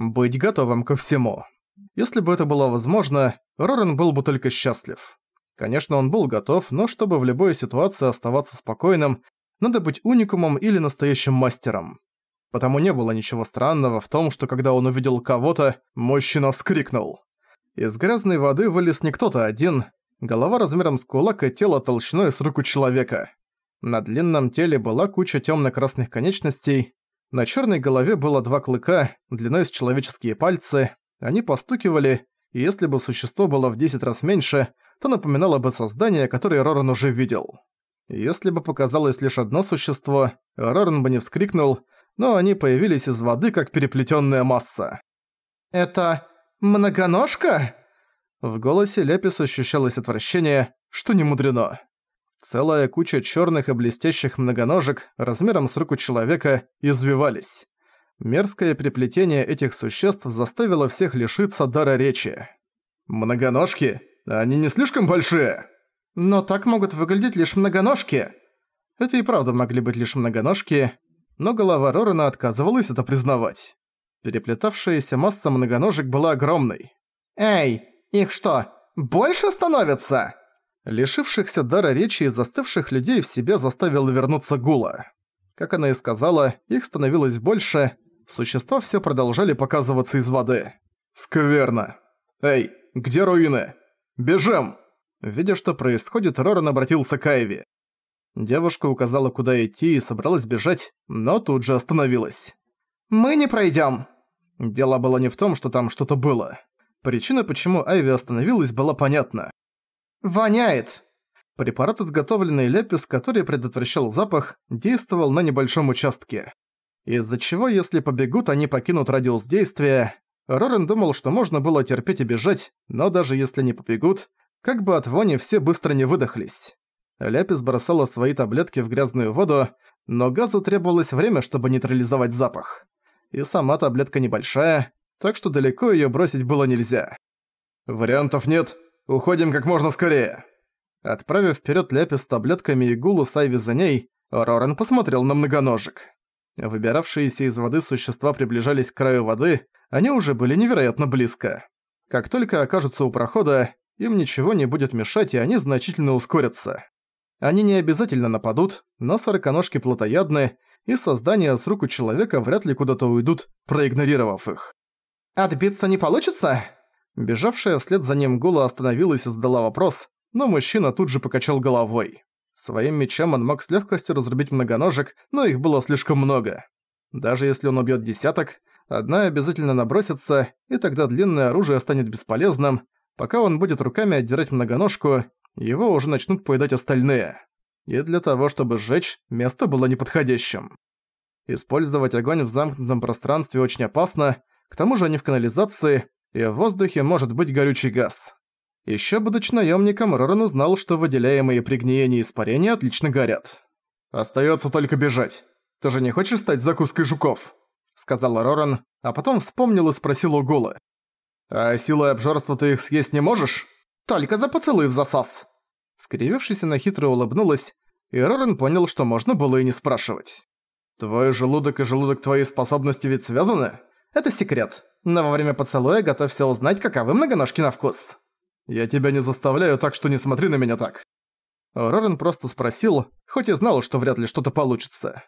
Быть готовым ко всему. Если бы это было возможно, Рорен был бы только счастлив. Конечно, он был готов, но чтобы в любой ситуации оставаться спокойным, надо быть уникумом или настоящим мастером. Потому не было ничего странного в том, что когда он увидел кого-то, мужчина вскрикнул. Из грязной воды вылез не кто-то один, голова размером с кулак и тело толщиной с руку человека. На длинном теле была куча тёмно-красных конечностей, на чёрной голове было два клыка, длиной с человеческие пальцы, они постукивали, и если бы существо было в 10 раз меньше, то напоминало бы создание, которое Роран уже видел. Если бы показалось лишь одно существо, Роран бы не вскрикнул, но они появились из воды, как переплетенная масса. «Это... многоножка?» В голосе Лепис ощущалось отвращение, что не мудрено. Целая куча черных и блестящих многоножек размером с руку человека извивались. Мерзкое переплетение этих существ заставило всех лишиться дара речи. «Многоножки? Они не слишком большие?» «Но так могут выглядеть лишь многоножки». Это и правда могли быть лишь многоножки, но голова Рорана отказывалась это признавать. Переплетавшаяся масса многоножек была огромной. «Эй, их что, больше становится?» Лишившихся дара речи и застывших людей в себе заставил вернуться Гула. Как она и сказала, их становилось больше, существа все продолжали показываться из воды. «Скверно! Эй, где руины? Бежим!» Видя, что происходит, Роран обратился к Айви. Девушка указала, куда идти и собралась бежать, но тут же остановилась. «Мы не пройдём!» Дело было не в том, что там что-то было. Причина, почему Айви остановилась, была понятна. «Воняет!» Препарат, изготовленный Лепис, который предотвращал запах, действовал на небольшом участке. Из-за чего, если побегут, они покинут радиус действия. Рорен думал, что можно было терпеть и бежать, но даже если не побегут, как бы от вони все быстро не выдохлись. Ляпис бросала свои таблетки в грязную воду, но газу требовалось время, чтобы нейтрализовать запах. И сама таблетка небольшая, так что далеко её бросить было нельзя. «Вариантов нет», Уходим как можно скорее!» Отправив вперед Ляпис с таблетками и Гулу с Айви за ней, Роран посмотрел на многоножек. Выбиравшиеся из воды существа приближались к краю воды, они уже были невероятно близко. Как только окажутся у прохода, им ничего не будет мешать, и они значительно ускорятся. Они не обязательно нападут, но сороконожки плотоядны, и создания с руку человека вряд ли куда-то уйдут, проигнорировав их. «Отбиться не получится?» Бежавшая вслед за ним Гула остановилась и задала вопрос, но мужчина тут же покачал головой. Своим мечом он мог с легкостью разрубить многоножек, но их было слишком много. Даже если он убьет десяток, одна обязательно набросится, и тогда длинное оружие станет бесполезным. Пока он будет руками отдирать многоножку, его уже начнут поедать остальные. И для того, чтобы сжечь, место было неподходящим. Использовать огонь в замкнутом пространстве очень опасно, к тому же они в канализации, и в воздухе может быть горючий газ. Ещё будучи наёмником, Роран узнал, что выделяемые при гниении испарения отлично горят. «Остаётся только бежать. Ты же не хочешь стать закуской жуков?» Сказал Роран, а потом вспомнил и спросил у Гулы. «А силой обжорства ты их съесть не можешь?» «Только за поцелуй в засос!» Скривившись, она хитро улыбнулась, и Роран понял, что можно было и не спрашивать. «Твой желудок и желудок твоей способности ведь связаны?» «Это секрет но во время поцелуя готовься узнать, каковы многоножки на вкус. Я тебя не заставляю, так что не смотри на меня так. Рорен просто спросил, хоть и знал, что вряд ли что-то получится.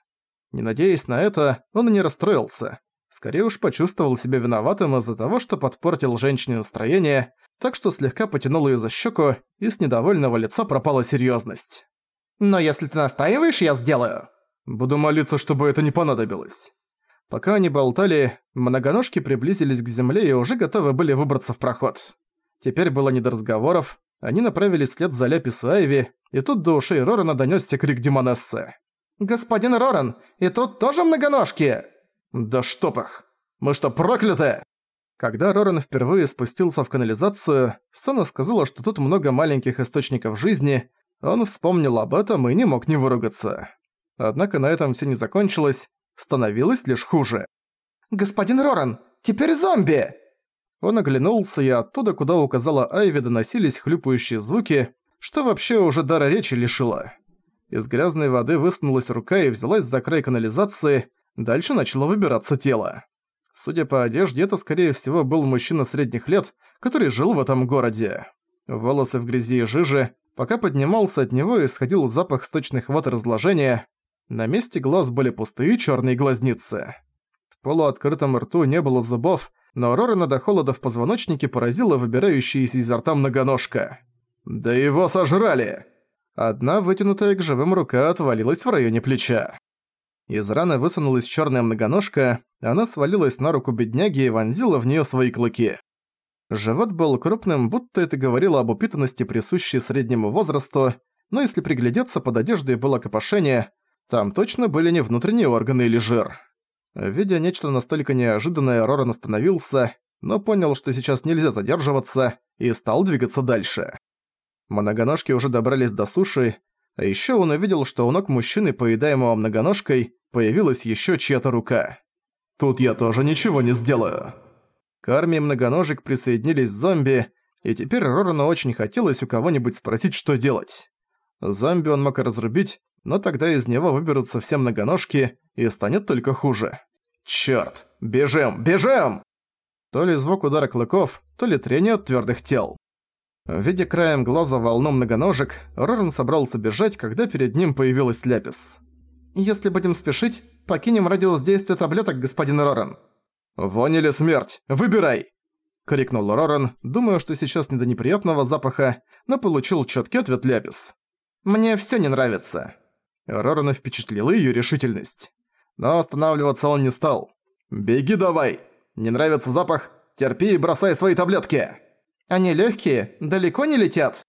Не надеясь на это, он не расстроился. Скорее уж почувствовал себя виноватым из-за того, что подпортил женщине настроение, так что слегка потянул её за щеку, и с недовольного лица пропала серьёзность. «Но если ты настаиваешь, я сделаю». «Буду молиться, чтобы это не понадобилось». Пока они болтали, многоножки приблизились к земле и уже готовы были выбраться в проход. Теперь было не до разговоров, они направились вслед за Ляпис Айви, и тут до ушей Рорана донёсся крик Демонессы. «Господин Роран, и тут тоже многоножки!» «Да чтоб их! Мы что, прокляты?» Когда Роран впервые спустился в канализацию, Сана сказала, что тут много маленьких источников жизни, он вспомнил об этом и не мог не выругаться. Однако на этом всё не закончилось, становилось лишь хуже. «Господин Роран, теперь зомби!» Он оглянулся, и оттуда, куда указала Айви, доносились хлюпающие звуки, что вообще уже дара речи лишило. Из грязной воды высунулась рука и взялась за край канализации, дальше начало выбираться тело. Судя по одежде, это скорее всего был мужчина средних лет, который жил в этом городе. Волосы в грязи и жиже, пока поднимался от него исходил запах сточных вод разложения. На месте глаз были пустые черные глазницы. В полуоткрытом рту не было зубов, но Рорена до холода в позвоночнике поразила выбирающаяся изо рта многоножка. «Да его сожрали!» Одна вытянутая к живым рука отвалилась в районе плеча. Из раны высунулась черная многоножка, она свалилась на руку бедняги и вонзила в нее свои клыки. Живот был крупным, будто это говорило об упитанности, присущей среднему возрасту, но если приглядеться, под одеждой было копошение, там точно были не внутренние органы или жир. Видя нечто настолько неожиданное, Роран остановился, но понял, что сейчас нельзя задерживаться, и стал двигаться дальше. Многоножки уже добрались до суши, а ещё он увидел, что у ног мужчины, поедаемого многоножкой, появилась ещё чья-то рука. «Тут я тоже ничего не сделаю». К армии многоножек присоединились зомби, и теперь Рорану очень хотелось у кого-нибудь спросить, что делать. Зомби он мог разрубить, но тогда из него выберутся все многоножки, и станет только хуже. «Чёрт! Бежим! Бежим!» То ли звук удара клыков, то ли трение от твёрдых тел. Видя краем глаза волну многоножек, Роран собрался бежать, когда перед ним появилась Ляпис. «Если будем спешить, покинем радиус действия таблеток, господин Роран». «Вонь или смерть? Выбирай!» — крикнул Роран, думая, что сейчас не до неприятного запаха, но получил чёткий ответ Ляпис. «Мне всё не нравится». Рорана впечатлила её решительность. Но останавливаться он не стал. «Беги давай! Не нравится запах? Терпи и бросай свои таблетки!» Они легкие, далеко не летят».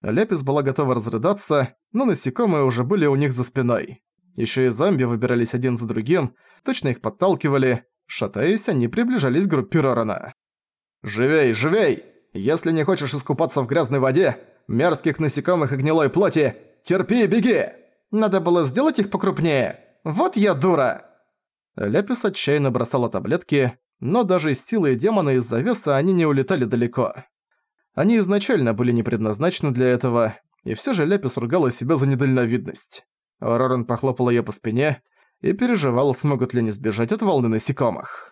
Лепис была готова разрыдаться, но насекомые уже были у них за спиной. Еще и зомби выбирались один за другим, точно их подталкивали. Шатаясь, они приближались к группе Рорана. «Живей, живей! Если не хочешь искупаться в грязной воде, мерзких насекомых и гнилой плоти, терпи и беги! Надо было сделать их покрупнее! Вот я дура!» Лепис отчаянно бросала таблетки, но даже с силой демона из завеса они не улетали далеко. Они изначально были не предназначены для этого, и все же Ляпис ругала себя за недальновидность. Роран похлопал её по спине и переживал, смогут ли они сбежать от волны насекомых.